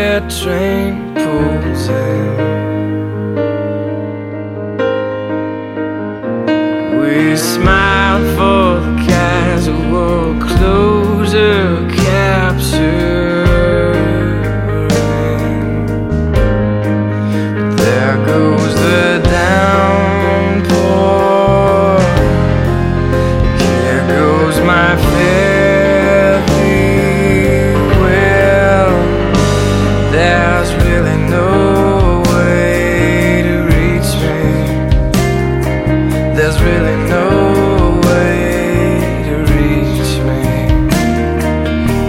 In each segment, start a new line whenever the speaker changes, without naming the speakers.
freight train pulls in. We smile. there's really no way to reach me.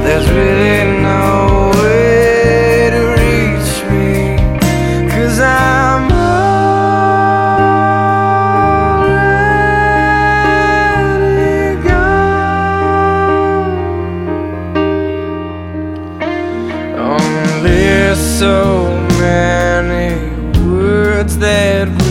There's really no way to reach me. Cause I'm already gone. Only so many words that.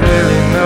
really know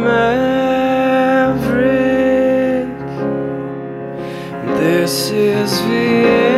Maverick. This is Vienna.